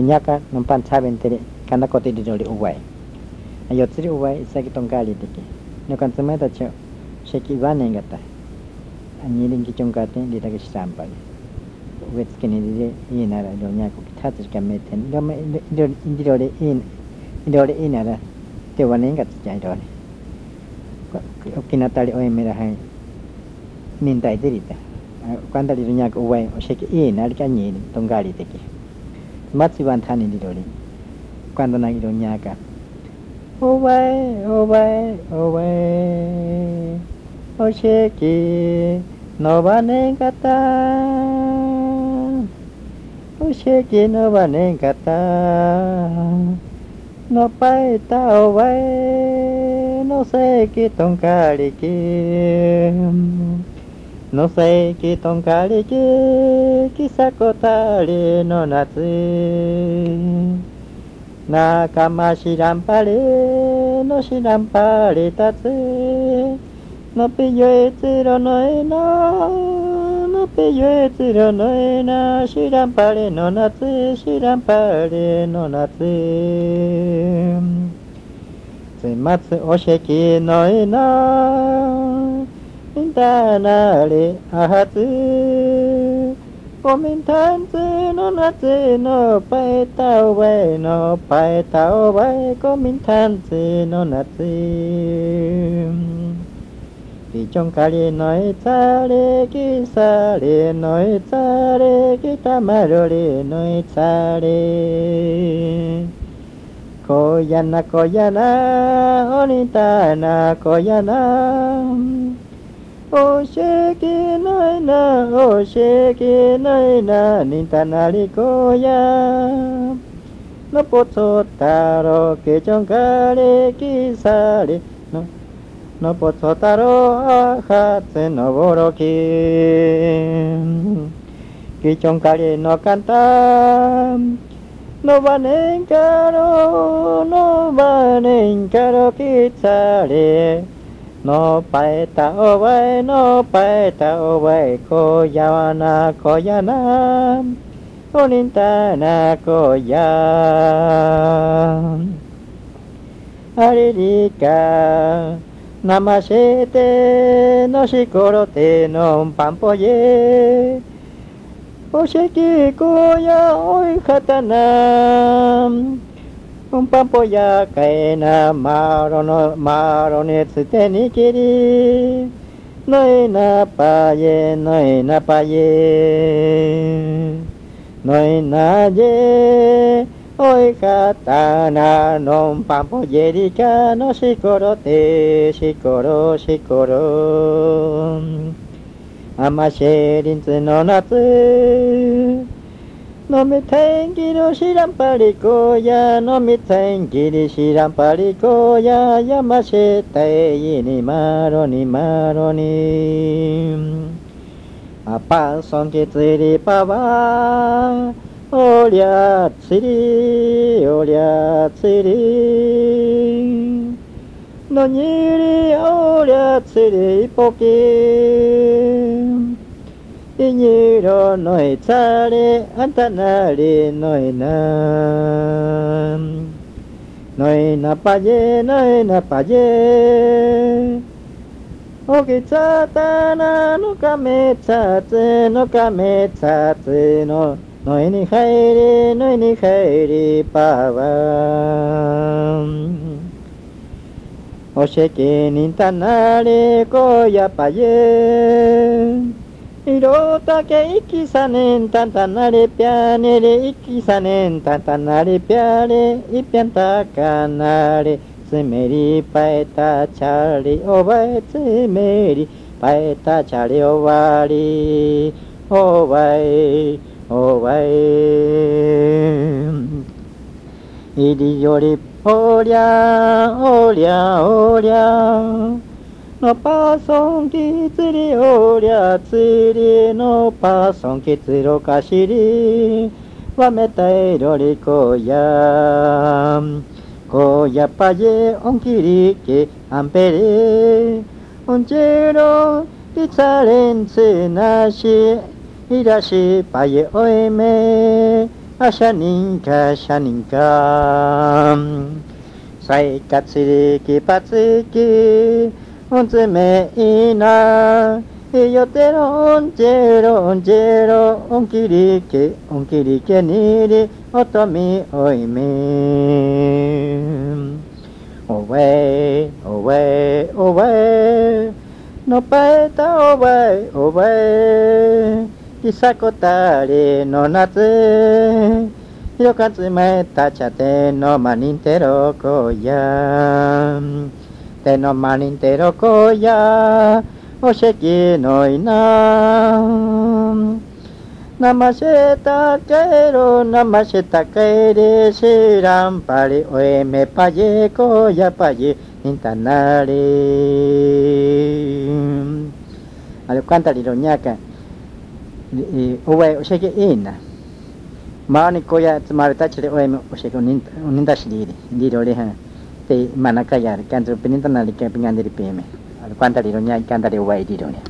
nyaka nompan saben tiri kana kote di doli uwai ayo tsiri uwai isaki tongkali tiki nukan semai ta cho sheki wane ngata anyirin ki chongkate di taki shirampa uwe tskini di di ina ra do nyaka kitata shika meten do me indi doli in indi doli ina ra te wane ngata jai doli okinatali oe mera hai mintai tirita kuanda di dunia uwai sheki ina alika nyiri tongkali tiki matsi ban thani di dori quando na gido nyaka o vai o vai o vai o sheki no bane kata No paeta, owe. No sé qué toncariki. のせいきとんかりききさこたりのなつなかましらんぱりのしらんぱりたつのぴよえつろのえなのぴよえつろのえなしらんぱりのなつしらんぱりのなつつまつおしきのえなタオバイのパエタオバイごめんたんつの夏きちょんかりのいつれきされのいつれきたまるりのいつれこやなこやなおにたなこやなおしきないな、おしきないな、にたなりこや。のぽつたろ、けちょんかりきさり、の、のぽつたろ、あはつのぼろき。きちょんかりのうんぱんぽやかえなまろのまろねつてにきりのえなぱえのえなぱえのえなじおいかたなのんぱんぽえりかのしころてしころしころあましりんつのなつ noi na pa ye noi na pa ye noi na ye oi katana no pampo ye ri ka no shikoro te shikoro shikoro amashe rin tsu no natsu no mi tengi いにろのいされあんたなりのいなのいなぱじのいなぱじおきさたなのかめさつのかめさつののいに入りのいに入りパワーお責任たなりこやぱじ osheki nintanare koya paye 色だけ生きさねんたんたなれぴゃねれ生きさねんたんたなれぴゃれいぴゃんたかなれつめりぱえたちゃりおばえつめりぱえたちゃりおわり。おばえおばえいりよりおりゃおりゃおりゃのパーソンキツリオリャツリのパーソンキツロカシリわめたいろりこやこやぱ ye オンキリケアンペレオンチェロピツァレンツナシ。イラシパイオエメ。あしゃにんかしゃにんか生活力パツキおつめいな。いよてろんちぇろんちぇろおんきりけおんきりけにりおとみおいみ。おわおわおわのぱえたおわおわい。いさこたりの夏よかつめたちゃてのまにんてろこや。てのまにんてろこやおしきのいななましたけろなましたけれしらんぱりおえめぱじこやぱじにたなりあれ、cuánta ironía que uwe usheke ina maani koya tsumare tachire uwe usheke uninda shiriri ndiro le ha manakaya kan tu penintan nak ikan pengan dari PM. Kuantar di dunia, kuantar di wajah di dunia.